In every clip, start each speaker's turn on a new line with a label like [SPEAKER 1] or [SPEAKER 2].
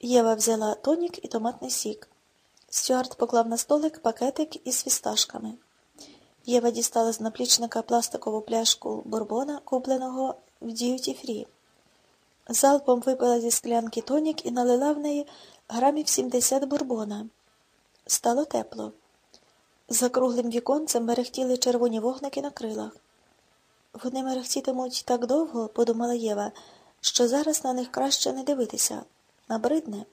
[SPEAKER 1] Єва взяла тонік і томатний сік. Стюарт поклав на столик пакетик із фісташками. Єва дістала з наплічника пластикову пляшку бурбона, купленого в діюті фрі. Залпом випила зі склянки тонік і налила в неї грамів 70 бурбона. Стало тепло. За круглим віконцем мерехтіли червоні вогники на крилах. Вони мерехтітимуть так довго, подумала Єва, що зараз на них краще не дивитися. Набридне.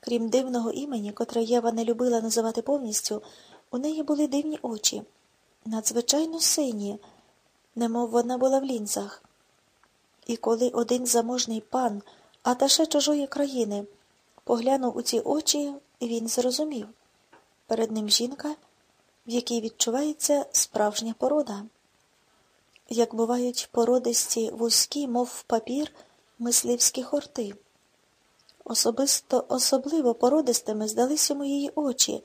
[SPEAKER 1] Крім дивного імені, котре Єва не любила називати повністю, у неї були дивні очі, надзвичайно сині, немов вона була в лінзах. І коли один заможний пан, аташе чужої країни, поглянув у ці очі, він зрозумів перед ним жінка, в якій відчувається справжня порода. Як бувають породисті вузькі, мов папір, мисливські хорти. Особисто особливо породистими здались йому її очі,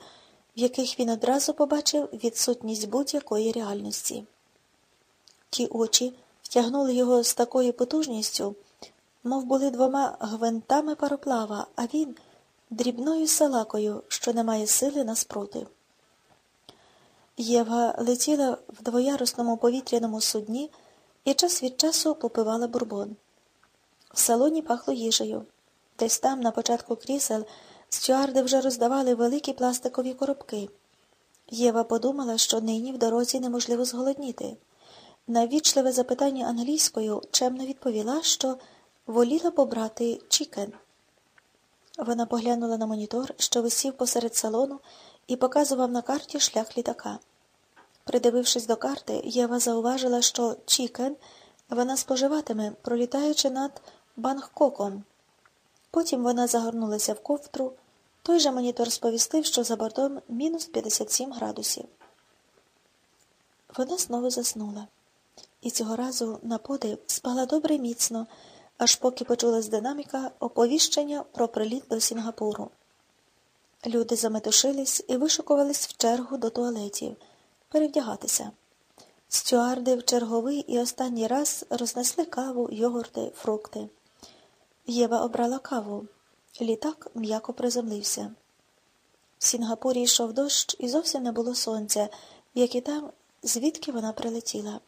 [SPEAKER 1] в яких він одразу побачив відсутність будь-якої реальності. Ті очі втягнули його з такою потужністю, мов були двома гвинтами пароплава, а він дрібною салакою, що не має сили наспроти. Єва летіла в двоярусному повітряному судні і час від часу попивала бурбон. В салоні пахло їжею. Десь там, на початку крісел, стюарди вже роздавали великі пластикові коробки. Єва подумала, що нині в дорозі неможливо зголодніти. На вічливе запитання англійською чемно відповіла, що воліла б обрати chicken. Вона поглянула на монітор, що висів посеред салону, і показував на карті шлях літака. Придивившись до карти, Єва зауважила, що Чікен вона споживатиме, пролітаючи над Бангкоком. Потім вона загорнулася в ковтру. Той же монітор сповістив, що за бортом мінус 57 градусів. Вона знову заснула. І цього разу на подив спала добре міцно, аж поки почула з динаміка оповіщення про приліт до Сінгапуру. Люди заметушились і вишукувались в чергу до туалетів перевдягатися. Стюарди в черговий і останній раз рознесли каву, йогурти, фрукти. Єва обрала каву. Літак м'яко приземлився. В Сінгапурі йшов дощ і зовсім не було сонця, як і там, звідки вона прилетіла.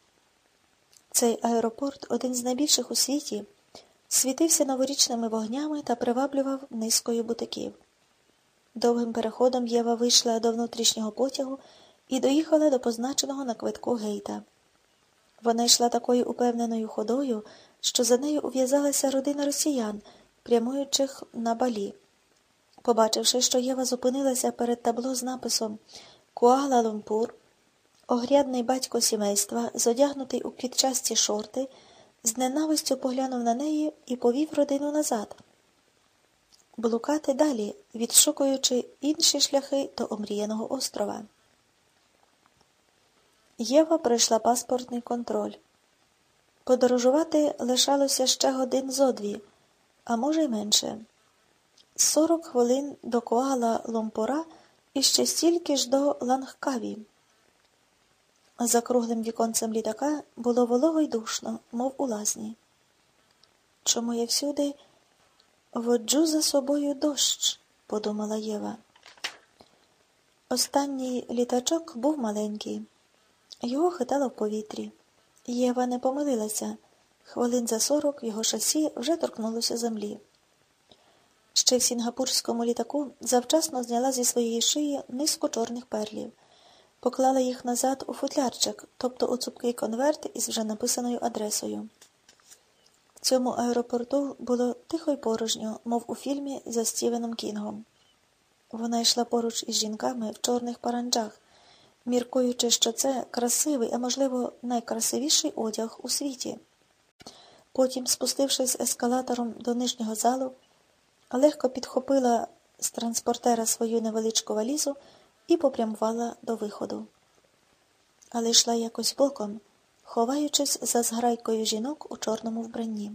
[SPEAKER 1] Цей аеропорт, один з найбільших у світі, світився новорічними вогнями та приваблював низкою бутиків. Довгим переходом Єва вийшла до внутрішнього потягу і доїхала до позначеного на квитку гейта. Вона йшла такою упевненою ходою, що за нею ув'язалася родина росіян, прямуючих на балі. Побачивши, що Єва зупинилася перед табло з написом Куала Лумпур, огрядний батько сімейства, зодягнутий у квітчасті шорти, з ненавистю поглянув на неї і повів родину назад. Блукати далі, відшукуючи інші шляхи до омріяного острова. Єва пройшла паспортний контроль. Подорожувати лишалося ще годин зо дві, а може й менше. Сорок хвилин до Коала Ломпора і ще стільки ж до Лангкаві. За круглим віконцем літака було волого й душно, мов у лазні. Чому я всюди воджу за собою дощ? подумала Єва. Останній літачок був маленький. Його хитало в повітрі. Єва не помилилася. Хвилин за сорок його шасі вже торкнулося землі. Ще в сінгапурському літаку завчасно зняла зі своєї шиї низку чорних перлів, поклала їх назад у футлярчик, тобто у цупкий конверт із вже написаною адресою. В цьому аеропорту було тихо й порожньо, мов у фільмі за Стівеном Кінгом. Вона йшла поруч із жінками в чорних паранджах, міркуючи, що це красивий, а можливо, найкрасивіший одяг у світі. Потім, спустившись ескалатором до нижнього залу, легко підхопила з транспортера свою невеличку валізу і попрямувала до виходу. Але йшла якось боком, ховаючись за зграйкою жінок у чорному вбранні.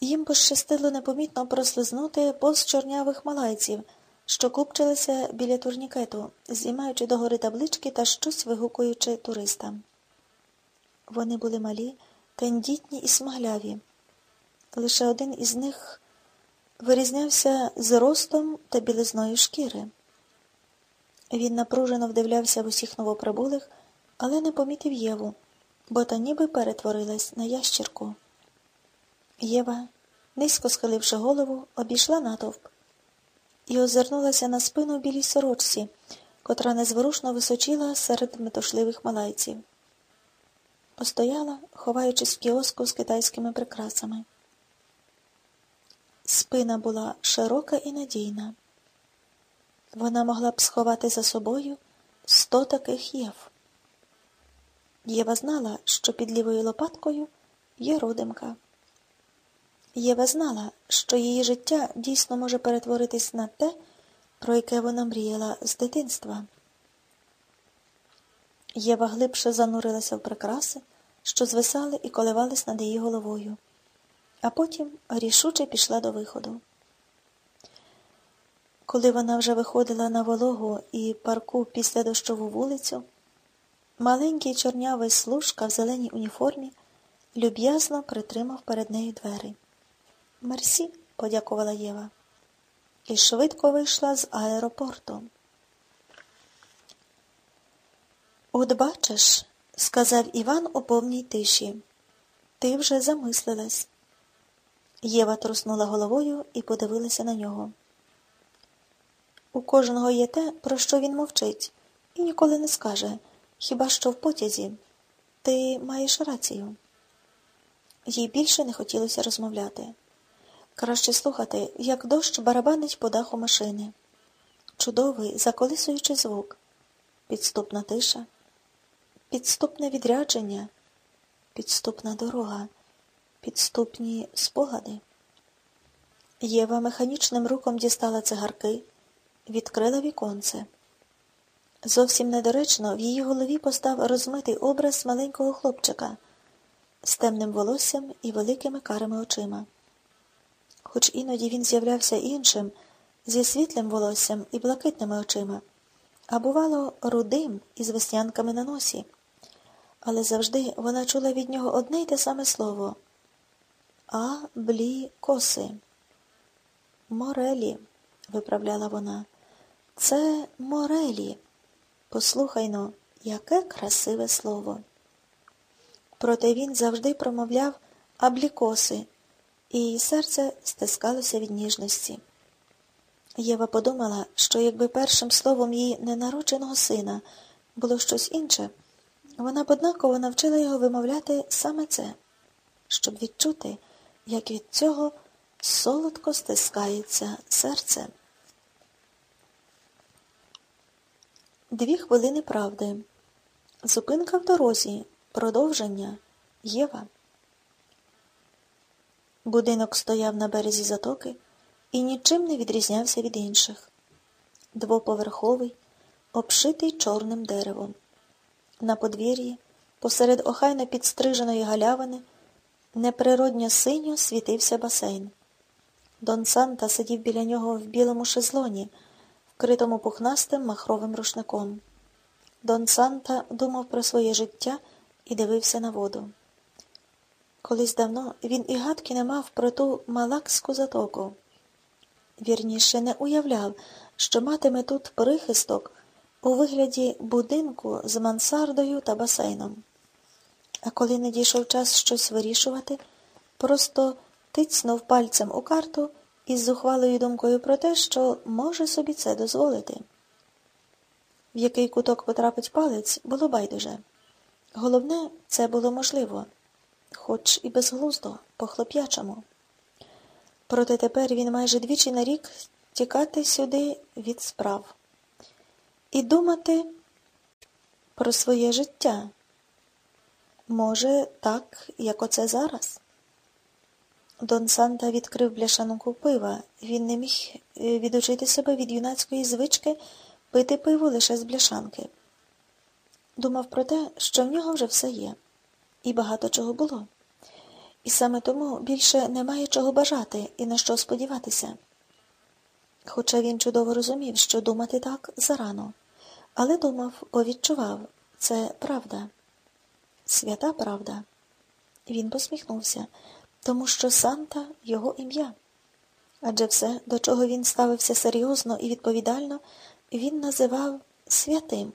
[SPEAKER 1] Їм пощастило непомітно прослизнути повз чорнявих малайців що купчилися біля турнікету, знімаючи догори таблички та щось вигукуючи туристам. Вони були малі, тендітні і смагляві. Лише один із них вирізнявся зростом та білизною шкіри. Він напружено вдивлявся в усіх новоприбулих, але не помітив Єву, бо та ніби перетворилась на ящірку. Єва, низько схиливши голову, обійшла натовп і озирнулася на спину в білій сорочці, котра незворушно височила серед метушливих малайців. Постояла, ховаючись в кіоску з китайськими прикрасами. Спина була широка і надійна. Вона могла б сховати за собою сто таких єв. Єва знала, що під лівою лопаткою є родимка. Єва знала, що її життя дійсно може перетворитись на те, про яке вона мріяла з дитинства. Єва глибше занурилася в прикраси, що звисали і коливались над її головою, а потім рішуче пішла до виходу. Коли вона вже виходила на вологу і парку після дощову вулицю, маленький чорнявий служка в зеленій уніформі люб'язно притримав перед нею двері. Мерсі, подякувала Єва, і швидко вийшла з аеропорту. От бачиш, сказав Іван у повній тиші, ти вже замислилась. Єва труснула головою і подивилася на нього. У кожного є те, про що він мовчить, і ніколи не скаже, хіба що в потязі. Ти маєш рацію. Їй більше не хотілося розмовляти. Краще слухати, як дощ барабанить по даху машини. Чудовий, заколисуючий звук, підступна тиша, підступне відрядження, підступна дорога, підступні спогади. Єва механічним руком дістала цигарки відкрила віконце. Зовсім недоречно в її голові постав розмитий образ маленького хлопчика з темним волоссям і великими карими очима. Хоч іноді він з'являвся іншим, зі світлим волоссям і блакитними очима, а бувало, рудим із веснянками на носі. Але завжди вона чула від нього одне й те саме слово А блі коси. Морелі, виправляла вона. Це Морелі. Послухайно, яке красиве слово. Проте він завжди промовляв аблікоси, і її серце стискалося від ніжності. Єва подумала, що якби першим словом її ненародженого сина було щось інше, вона б однаково навчила його вимовляти саме це, щоб відчути, як від цього солодко стискається серце. Дві хвилини правди. Зупинка в дорозі. Продовження. Єва. Будинок стояв на березі затоки і нічим не відрізнявся від інших. Двоповерховий, обшитий чорним деревом. На подвір'ї, посеред охайно підстриженої галявини, неприродньо синьо світився басейн. Дон Санта сидів біля нього в білому шезлоні вкритому пухнастим махровим рушником. Дон Санта думав про своє життя і дивився на воду. Колись давно він і гадки не мав про ту малакську затоку. Вірніше не уявляв, що матиме тут прихисток у вигляді будинку з мансардою та басейном. А коли не дійшов час щось вирішувати, просто тицнув пальцем у карту із зухвалою думкою про те, що може собі це дозволити. В який куток потрапить палець, було байдуже. Головне, це було можливо, хоч і безглуздо, по хлоп'ячому. Проте тепер він майже двічі на рік тікати сюди від справ і думати про своє життя. Може, так, як оце зараз. Дон Санта відкрив бляшанку пива. Він не міг е, відучити себе від юнацької звички пити пиво лише з бляшанки. Думав про те, що в нього вже все є, і багато чого було. І саме тому більше немає чого бажати і на що сподіватися. Хоча він чудово розумів, що думати так зарано, але думав, бо відчував це правда, свята правда. Він посміхнувся тому що Санта його ім'я. Адже все, до чого він ставився серйозно і відповідально, він називав святим.